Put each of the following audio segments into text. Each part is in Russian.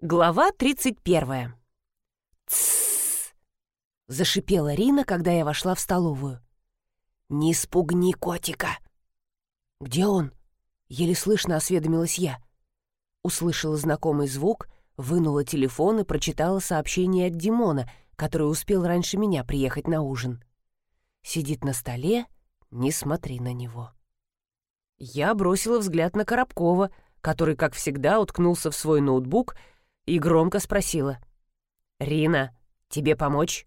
Глава 31. «Тссс!» — зашипела Рина, когда я вошла в столовую. «Не спугни котика!» «Где он?» — еле слышно осведомилась я. Услышала знакомый звук, вынула телефон и прочитала сообщение от Димона, который успел раньше меня приехать на ужин. Сидит на столе, не смотри на него. Я бросила взгляд на Коробкова, который, как всегда, уткнулся в свой ноутбук — и громко спросила. «Рина, тебе помочь?»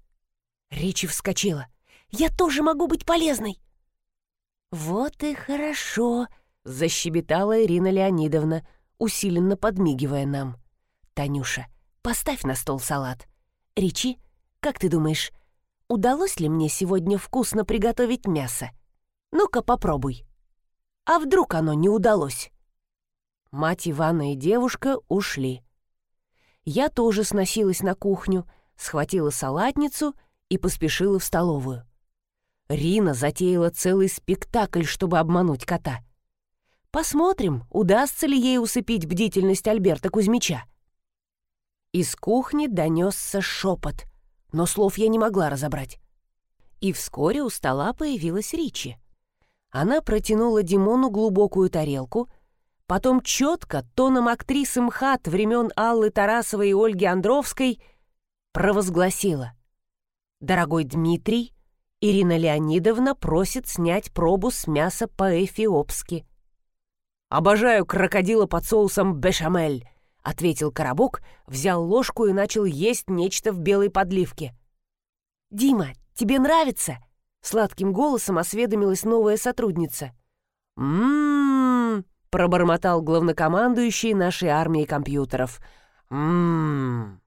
Ричи вскочила. «Я тоже могу быть полезной!» «Вот и хорошо!» — защебетала Ирина Леонидовна, усиленно подмигивая нам. «Танюша, поставь на стол салат. Ричи, как ты думаешь, удалось ли мне сегодня вкусно приготовить мясо? Ну-ка попробуй. А вдруг оно не удалось?» Мать Ивана и девушка ушли я тоже сносилась на кухню, схватила салатницу и поспешила в столовую. Рина затеяла целый спектакль, чтобы обмануть кота. Посмотрим, удастся ли ей усыпить бдительность Альберта Кузьмича. Из кухни донесся шепот, но слов я не могла разобрать. И вскоре у стола появилась Ричи. Она протянула Димону глубокую тарелку — Потом четко, тоном актрисы МХАТ времен Аллы Тарасовой и Ольги Андровской, провозгласила. «Дорогой Дмитрий, Ирина Леонидовна просит снять пробу с мяса по-эфиопски». «Обожаю крокодила под соусом бешамель», — ответил Коробок, взял ложку и начал есть нечто в белой подливке. «Дима, тебе нравится?» — сладким голосом осведомилась новая сотрудница. «М-м-м», пробормотал главнокомандующий нашей армией компьютеров. Ммм.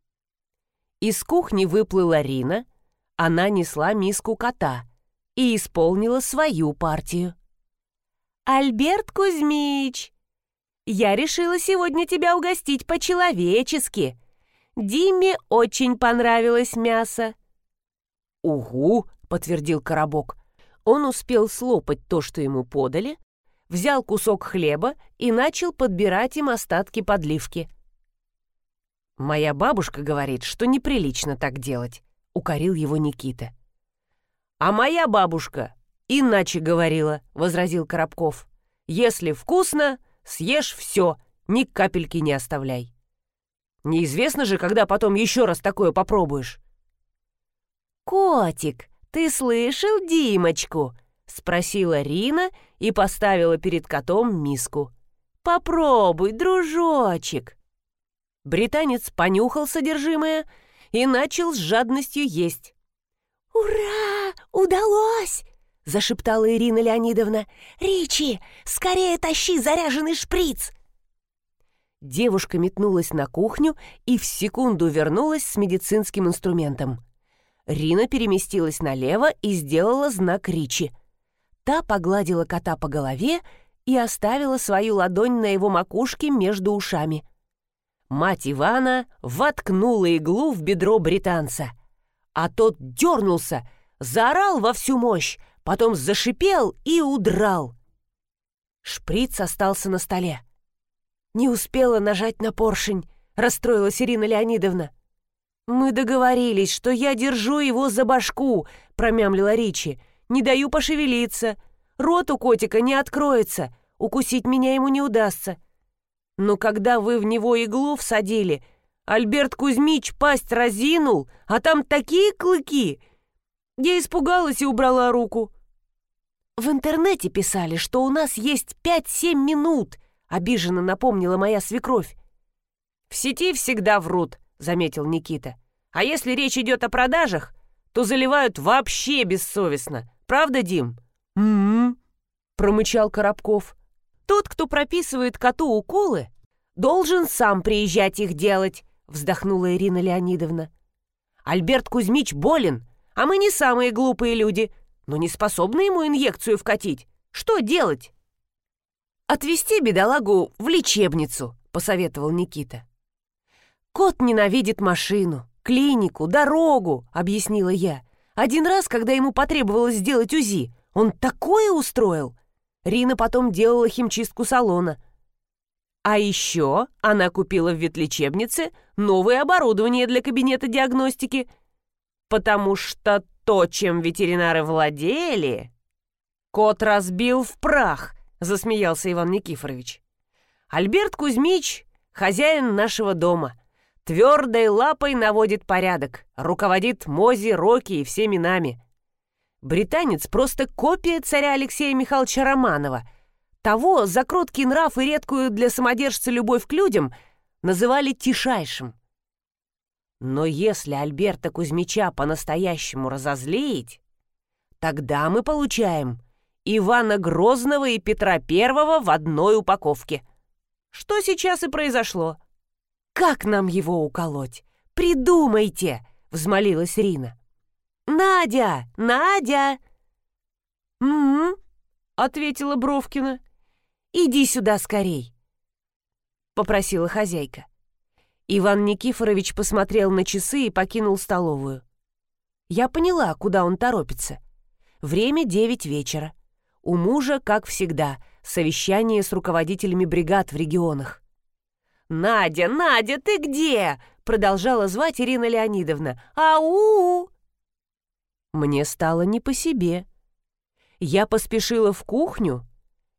Из кухни выплыла Рина, она несла миску кота и исполнила свою партию. «Альберт Кузьмич, я решила сегодня тебя угостить по-человечески. Диме очень понравилось мясо». «Угу», — подтвердил Коробок. Он успел слопать то, что ему подали, взял кусок хлеба и начал подбирать им остатки подливки. «Моя бабушка говорит, что неприлично так делать», — укорил его Никита. «А моя бабушка иначе говорила», — возразил Коробков. «Если вкусно, съешь все, ни капельки не оставляй. Неизвестно же, когда потом еще раз такое попробуешь». «Котик, ты слышал Димочку?» — спросила Рина и поставила перед котом миску. «Попробуй, дружочек!» Британец понюхал содержимое и начал с жадностью есть. «Ура! Удалось!» — зашептала Ирина Леонидовна. «Ричи, скорее тащи заряженный шприц!» Девушка метнулась на кухню и в секунду вернулась с медицинским инструментом. Рина переместилась налево и сделала знак Ричи — Та погладила кота по голове и оставила свою ладонь на его макушке между ушами. Мать Ивана воткнула иглу в бедро британца, а тот дернулся, заорал во всю мощь, потом зашипел и удрал. Шприц остался на столе. Не успела нажать на поршень, расстроилась Ирина Леонидовна. «Мы договорились, что я держу его за башку», — промямлила Ричи не даю пошевелиться. Рот у котика не откроется, укусить меня ему не удастся. Но когда вы в него иглу всадили, Альберт Кузьмич пасть разинул, а там такие клыки. Я испугалась и убрала руку. В интернете писали, что у нас есть пять-семь минут, обиженно напомнила моя свекровь. В сети всегда врут, заметил Никита. А если речь идет о продажах, то заливают вообще бессовестно. Правда, Дим?» «М-м-м», промычал Коробков. «Тот, кто прописывает коту уколы, должен сам приезжать их делать», вздохнула Ирина Леонидовна. «Альберт Кузьмич болен, а мы не самые глупые люди, но не способны ему инъекцию вкатить. Что делать?» «Отвезти бедолагу в лечебницу», — посоветовал Никита. «Кот ненавидит машину, клинику, дорогу», — объяснила я. Один раз, когда ему потребовалось сделать УЗИ, он такое устроил. Рина потом делала химчистку салона. А еще она купила в ветлечебнице новое оборудование для кабинета диагностики, потому что то, чем ветеринары владели, кот разбил в прах, засмеялся Иван Никифорович. Альберт Кузьмич — хозяин нашего дома. Твердой лапой наводит порядок, руководит Мози, Роки и всеми нами. Британец просто копия царя Алексея Михайловича Романова. Того за кроткий нрав и редкую для самодержца любовь к людям называли тишайшим. Но если Альберта Кузьмича по-настоящему разозлить, тогда мы получаем Ивана Грозного и Петра Первого в одной упаковке. Что сейчас и произошло. Как нам его уколоть? Придумайте, взмолилась Рина. «Надя! Надя!» «М-м-м», ответила Бровкина. «Иди сюда скорей!» — попросила хозяйка. Иван Никифорович посмотрел на часы и покинул столовую. Я поняла, куда он торопится. Время девять вечера. У мужа, как всегда, совещание с руководителями бригад в регионах. «Надя, Надя, ты где?» — продолжала звать Ирина Леонидовна. «Ау!» Мне стало не по себе. Я поспешила в кухню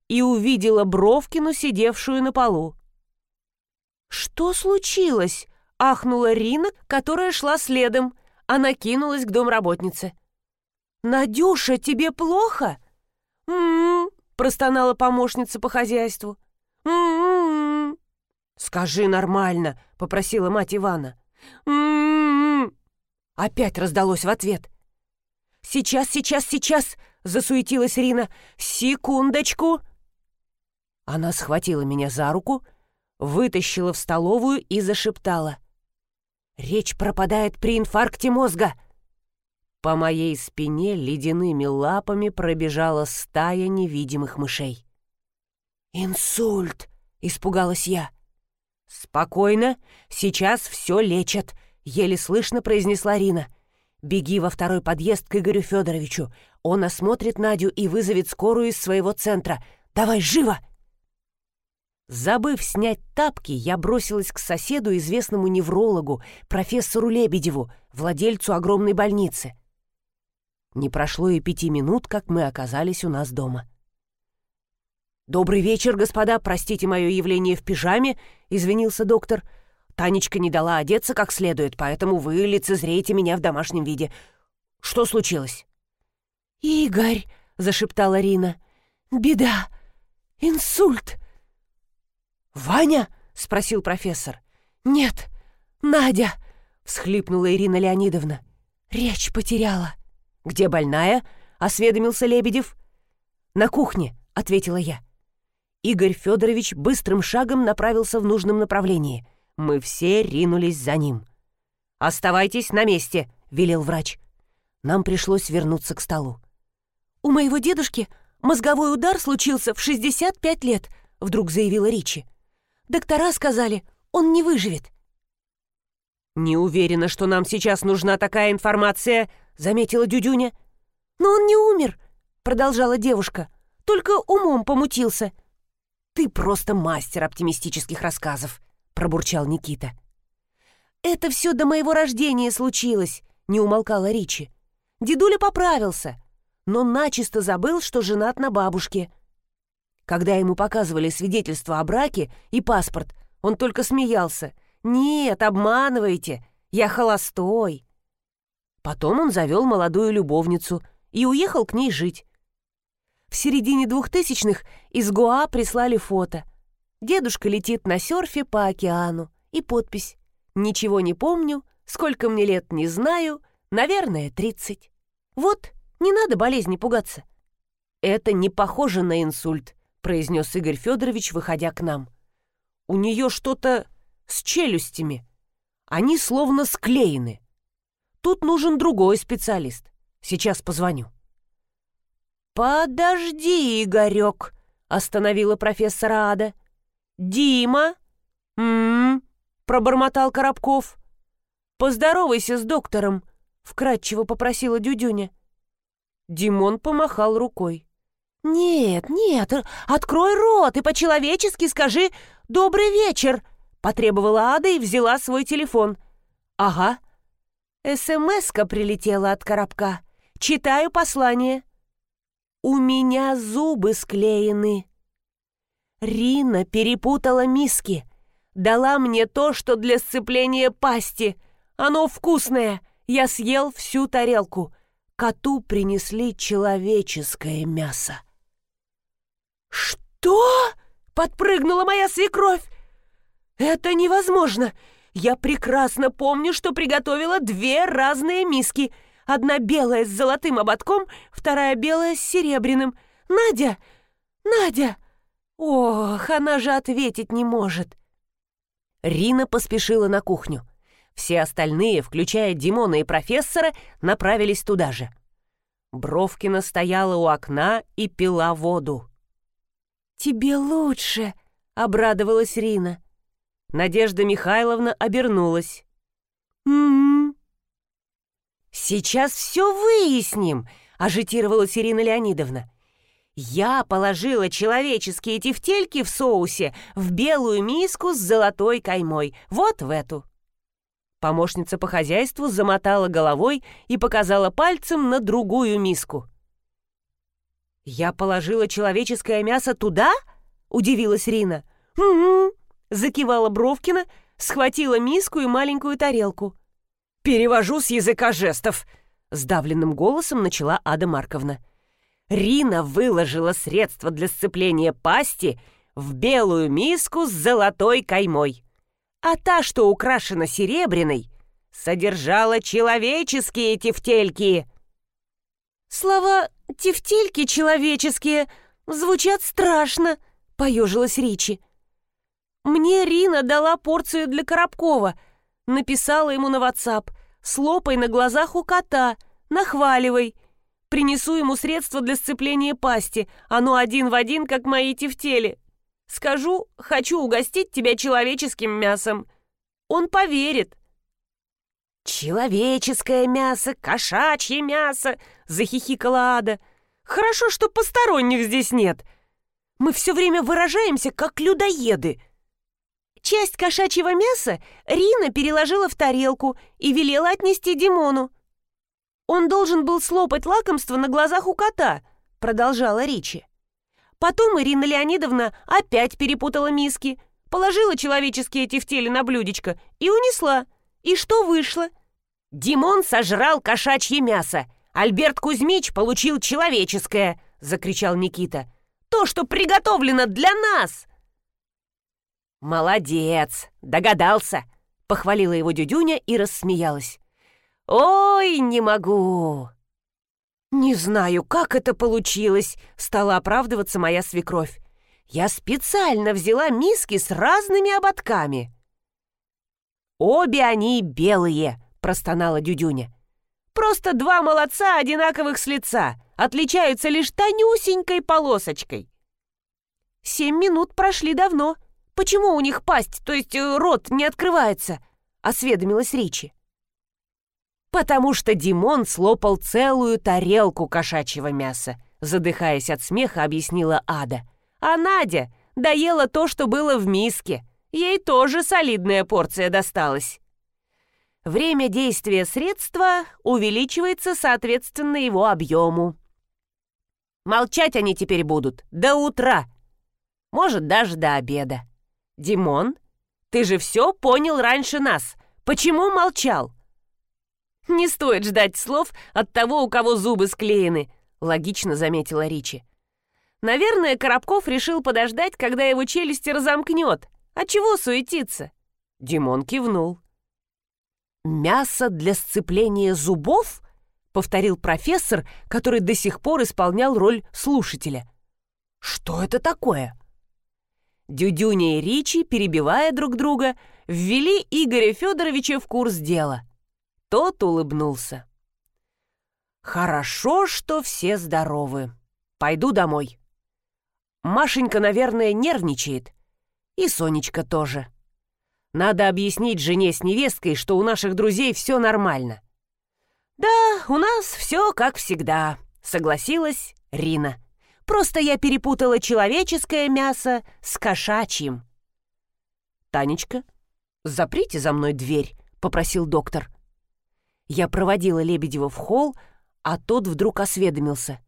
и увидела Бровкину, сидевшую на полу. «Что случилось?» — ахнула Рина, которая шла следом. Она кинулась к домработнице. «Надюша, тебе плохо?» «М-м-м», простонала помощница по хозяйству. «М-м-м». «Скажи нормально», — попросила мать Ивана. «М-м-м». Опять раздалось в ответ. «Сейчас, сейчас, сейчас!» — засуетилась Рина. «Секундочку!» Она схватила меня за руку, вытащила в столовую и зашептала. «Речь пропадает при инфаркте мозга!» По моей спине ледяными лапами пробежала стая невидимых мышей. «Инсульт!» — испугалась я. «Спокойно, сейчас все лечат», — еле слышно произнесла Рина. Беги во второй подъезд к Игорю Федоровичу. Он осмотрит Надю и вызовет скорую из своего центра. Давай, живо!» Забыв снять тапки, я бросилась к соседу, известному неврологу, профессору Лебедеву, владельцу огромной больницы. Не прошло и пяти минут, как мы оказались у нас дома. «Добрый вечер, господа, простите мое явление в пижаме», — извинился доктор. Танечка не дала одеться как следует, поэтому вы лицезреете меня в домашнем виде. Что случилось?» «Игорь!» — зашептала Рина. «Беда! Инсульт!» «Ваня?» — спросил профессор. «Нет, Надя!» — всхлипнула Ирина Леонидовна. «Речь потеряла». «Где больная?» — осведомился Лебедев. «На кухне», — ответила я. Игорь Федорович быстрым шагом направился в нужном направлении — мы все ринулись за ним. «Оставайтесь на месте», — велел врач. Нам пришлось вернуться к столу. «У моего дедушки мозговой удар случился в 65 лет», — вдруг заявила Ричи. «Доктора сказали, он не выживет». «Не уверена, что нам сейчас нужна такая информация», — заметила Дюдюня. «Но он не умер», — продолжала девушка. «Только умом помутился». «Ты просто мастер оптимистических рассказов», пробурчал Никита. «Это все до моего рождения случилось», — не умолкала Ричи. «Дедуля поправился, но начисто забыл, что женат на бабушке». Когда ему показывали свидетельство о браке и паспорт, он только смеялся. «Нет, обманываете, я холостой». Потом он завел молодую любовницу и уехал к ней жить. В середине двухтысячных из Гоа прислали фото — Дедушка летит на серфе по океану. И подпись. Ничего не помню, сколько мне лет не знаю, наверное, тридцать. Вот, не надо болезни пугаться. Это не похоже на инсульт, произнес Игорь Федорович, выходя к нам. У нее что-то с челюстями. Они словно склеены. Тут нужен другой специалист. Сейчас позвоню. «Подожди, Игорек», — остановила профессора Ада. «Дима?» «М-м-м», пробормотал Коробков. «Поздоровайся с доктором», — вкратчиво попросила Дюдюня. Димон помахал рукой. «Нет, нет, открой рот и по-человечески скажи «добрый вечер», — потребовала Ада и взяла свой телефон. «Ага». СМС-ка прилетела от коробка. Читаю послание. «У меня зубы склеены». Рина перепутала миски. Дала мне то, что для сцепления пасти. Оно вкусное. Я съел всю тарелку. Коту принесли человеческое мясо. «Что?» — подпрыгнула моя свекровь. «Это невозможно! Я прекрасно помню, что приготовила две разные миски. Одна белая с золотым ободком, вторая белая с серебряным. Надя! Надя!» «Ох, она же ответить не может!» Рина поспешила на кухню. Все остальные, включая Димона и профессора, направились туда же. Бровкина стояла у окна и пила воду. «Тебе лучше», — обрадовалась Рина. Надежда Михайловна обернулась. «М-м-м». «Сейчас все выясним», — ажитировалась Ирина Леонидовна. «Я положила человеческие тефтельки в соусе в белую миску с золотой каймой, вот в эту». Помощница по хозяйству замотала головой и показала пальцем на другую миску. «Я положила человеческое мясо туда?» — удивилась Рина. «Угу», — закивала Бровкина, схватила миску и маленькую тарелку. «Перевожу с языка жестов», — сдавленным голосом начала Ада Марковна. Рина выложила средства для сцепления пасти в белую миску с золотой каймой. А та, что украшена серебряной, содержала человеческие тефтельки. Слова «тефтельки человеческие» звучат страшно», — поежилась Ричи. «Мне Рина дала порцию для Коробкова, написала ему на WhatsApp, слопай на глазах у кота, нахваливай. Принесу ему средства для сцепления пасти, оно один в один, как мои тефтели. Скажу, хочу угостить тебя человеческим мясом. Он поверит». «Человеческое мясо, кошачье мясо!» — захихикала Ада. «Хорошо, что посторонних здесь нет. Мы все время выражаемся, как людоеды». Часть кошачьего мяса Рина переложила в тарелку и велела отнести Димону. «Он должен был слопать лакомство на глазах у кота», — продолжала Ричи. Потом Ирина Леонидовна опять перепутала миски, положила человеческие тефтели на блюдечко и унесла. И что вышло? Димон сожрал кошачье мясо. Альберт Кузьмич получил человеческое, закричал Никита. То, что приготовлено для нас. Молодец, догадался, похвалила его Дюдюня и рассмеялась. Ой, не могу. Не знаю, как это получилось, стала оправдываться моя свекровь. Я специально взяла миски с разными ободками. «Обе они белые», — простонала Дюдюня. «Просто два молодца одинаковых с лица, отличаются лишь тонюсенькой полосочкой». «Семь минут прошли давно. Почему у них пасть, то есть э, рот, не открывается?» — осведомилась Ричи. «Потому что Димон слопал целую тарелку кошачьего мяса», задыхаясь от смеха, объяснила Ада. «А Надя доела то, что было в миске». Ей тоже солидная порция досталась. Время действия средства увеличивается соответственно его объему. Молчать они теперь будут до утра. Может, даже до обеда. Димон, ты же все понял раньше нас. Почему молчал? Не стоит ждать слов от того, у кого зубы склеены, логично заметила Ричи. Наверное, Коробков решил подождать, когда его челюсти разомкнет, а чего суетиться? Димон кивнул. «Мясо для сцепления зубов?» — повторил профессор, который до сих пор исполнял роль слушателя. «Что это такое?» Дюдюня и Ричи, перебивая друг друга, ввели Игоря Федоровича в курс дела. Тот улыбнулся. «Хорошо, что все здоровы. Пойду домой. Машенька, наверное, нервничает. И Сонечка тоже. Надо объяснить жене с невесткой, что у наших друзей все нормально. «Да, у нас все как всегда», — согласилась Рина. Просто я перепутала человеческое мясо с кошачьим». «Танечка, заприте за мной дверь», — попросил доктор. Я проводила Лебедева в холл, а тот вдруг осведомился.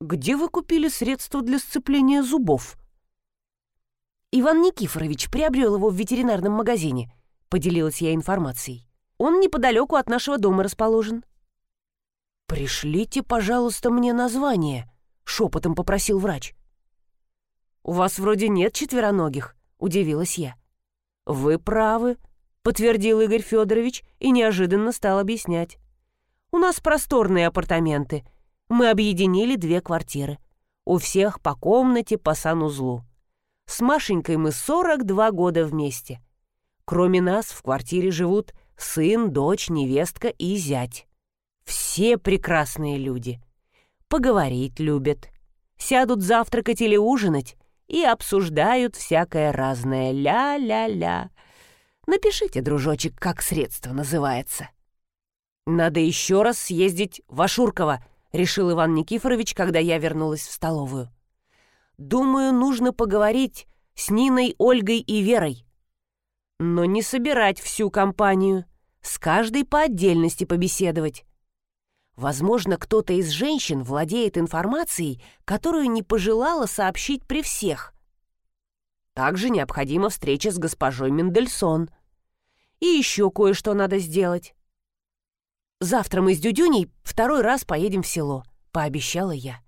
«Где вы купили средства для сцепления зубов?» «Иван Никифорович приобрел его в ветеринарном магазине», — поделилась я информацией. «Он неподалеку от нашего дома расположен». «Пришлите, пожалуйста, мне название», — шепотом попросил врач. «У вас вроде нет четвероногих», — удивилась я. «Вы правы», — подтвердил Игорь Федорович и неожиданно стал объяснять. «У нас просторные апартаменты. Мы объединили две квартиры. У всех по комнате, по санузлу. С Машенькой мы 42 года вместе. Кроме нас в квартире живут сын, дочь, невестка и зять. Все прекрасные люди. Поговорить любят. Сядут завтракать или ужинать и обсуждают всякое разное. Ля-ля-ля. Напишите, дружочек, как средство называется. Надо еще раз съездить в Ашурково, решил Иван Никифорович, когда я вернулась в столовую. Думаю, нужно поговорить с Ниной, Ольгой и Верой. Но не собирать всю компанию, с каждой по отдельности побеседовать. Возможно, кто-то из женщин владеет информацией, которую не пожелала сообщить при всех. Также необходима встреча с госпожой Мендельсон – и еще кое-что надо сделать. Завтра мы с Дюдюней второй раз поедем в село, пообещала я.